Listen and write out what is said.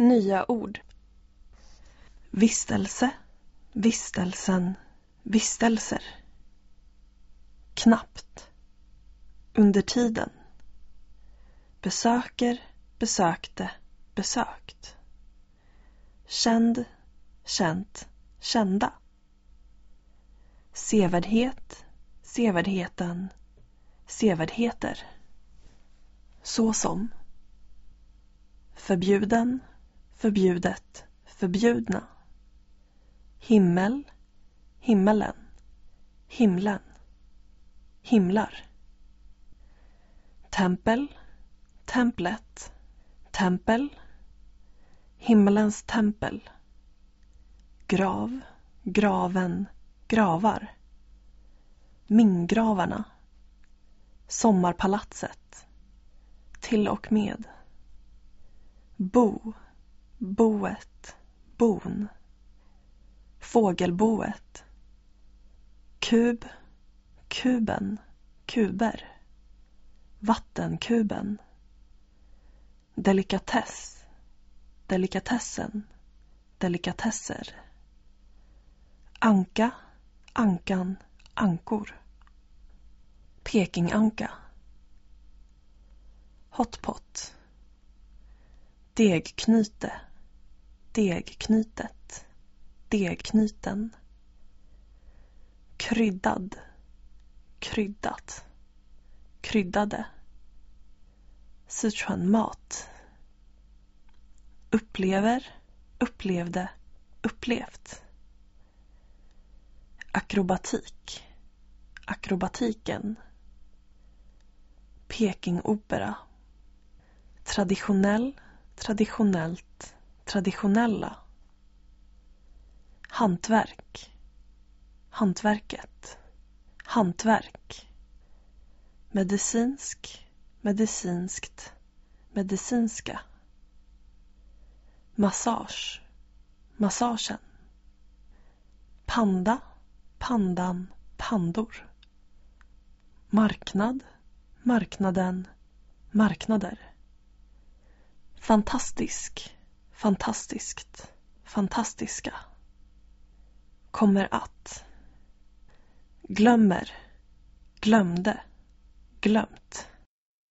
Nya ord. Vistelse, vistelsen, vistelser. Knappt. Under tiden. Besöker, besökte, besökt. Känd, känt, kända. Sevärdhet, sevärdheten, sevärdheter. Såsom. Förbjuden, förbjudet, förbjudna. Himmel, himmelen, himlen, himlar. Tempel, templet, tempel, himmelens tempel. Grav, graven, gravar. Mingravarna. Sommarpalatset. Till och med. Bo, boet, bon. Fågelboet. Kub, kuben, kuber. Vattenkuben. Delikatess, delikatessen, delikatesser. Anka, ankan, ankor. Pekinganka. Hotpot. Degknyte. Degknytet. Degknyten. Kryddad. Kryddat. Kryddade. Sichuanmat. Upplever. Upplevde. Upplevt. Akrobatik. Akrobatiken. Pekingopera. Traditionell, traditionellt, traditionella. Hantverk. Hantverket. Hantverk. Medicinsk, medicinskt, medicinska. Massage. Massagen. Panda, pandan, pandor. Marknad, marknaden, marknader. Fantastisk, fantastiskt, fantastiska. Kommer att. Glömmer, glömde, glömt.